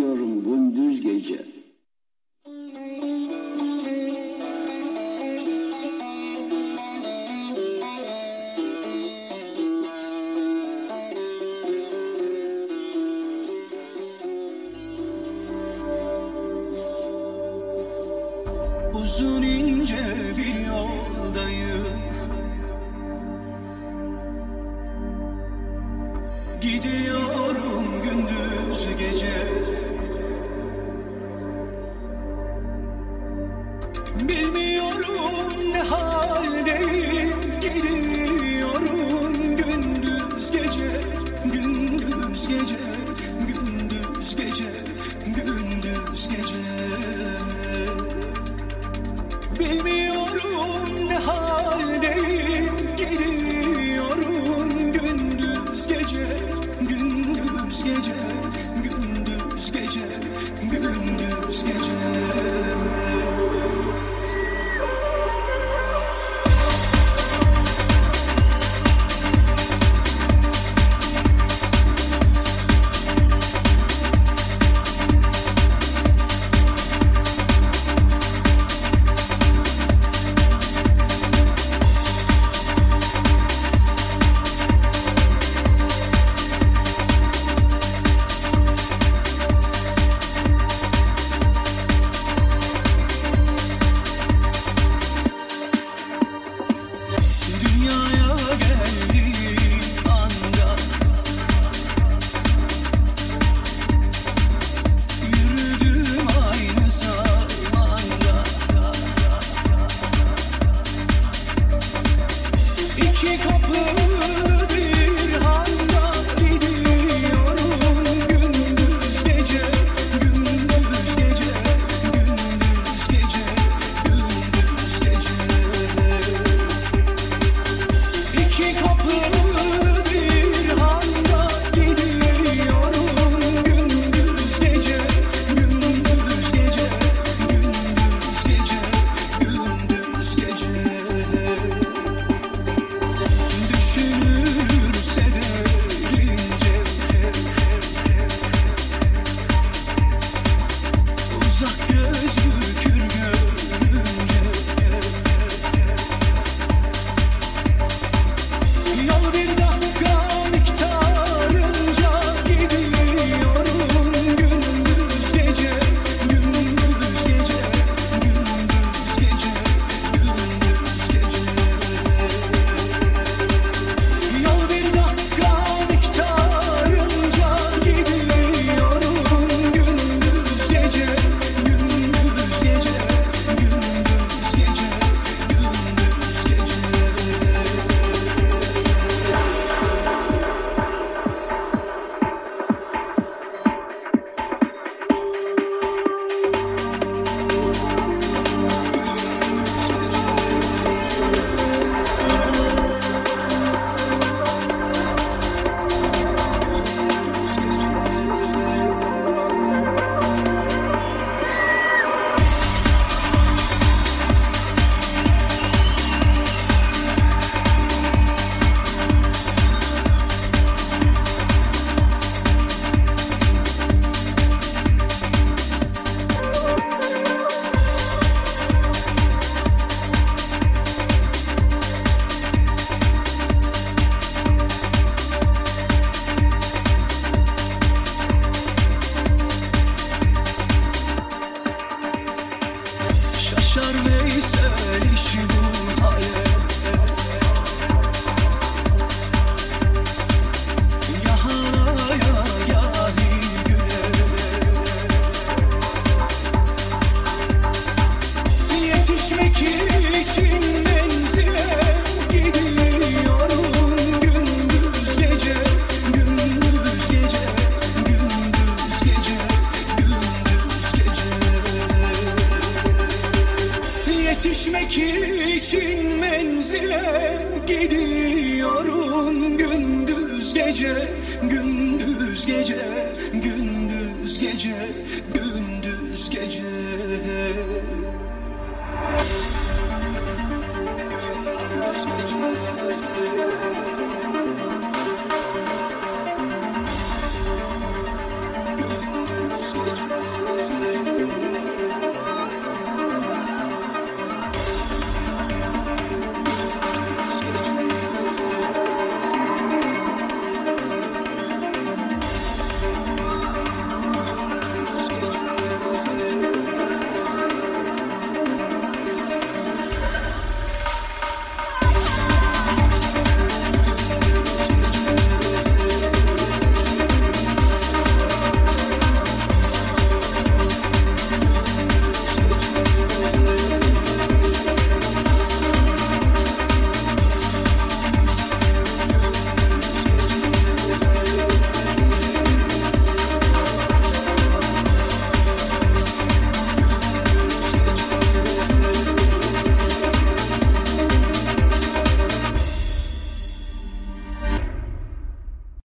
ediyorum gündüz gece. Uzun ince bir yoldayım Gidiyor Yaşar Veysel işi bu hayat. gidiyorum gündüz gece gündüz gece gündüz gece gündüz gece.